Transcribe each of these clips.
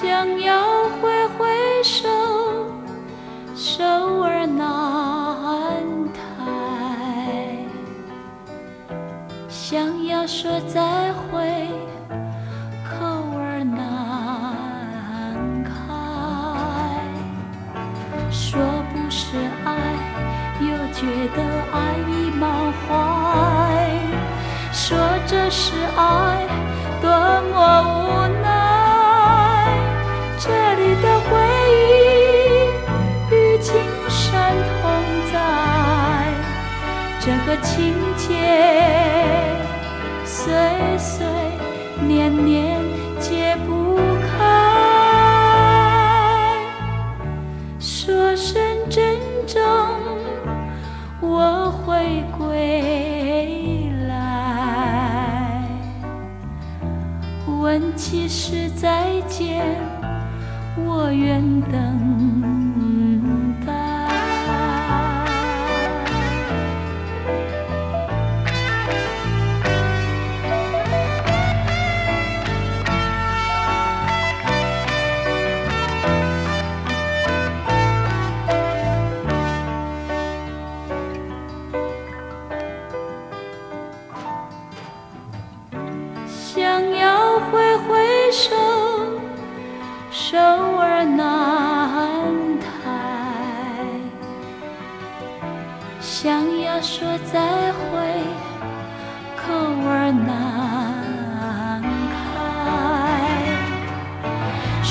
想要挥挥手，手儿难抬；想要说再会，口儿难开。说不是爱，又觉得爱已满怀；说这是爱，多么无这个情节岁岁年年解不开。说声珍重，我会归来。问起时再见，我愿等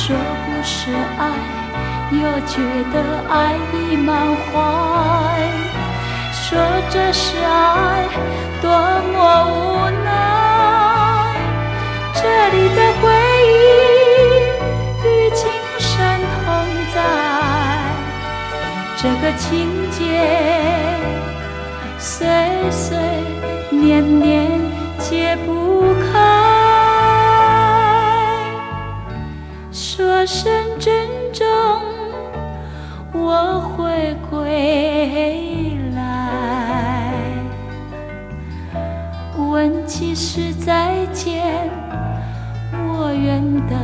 说不是爱，又觉得爱已满怀。说这是爱，多么无奈。这里的回忆与青山同在，这个情节岁岁年年皆不问起时再见，我愿等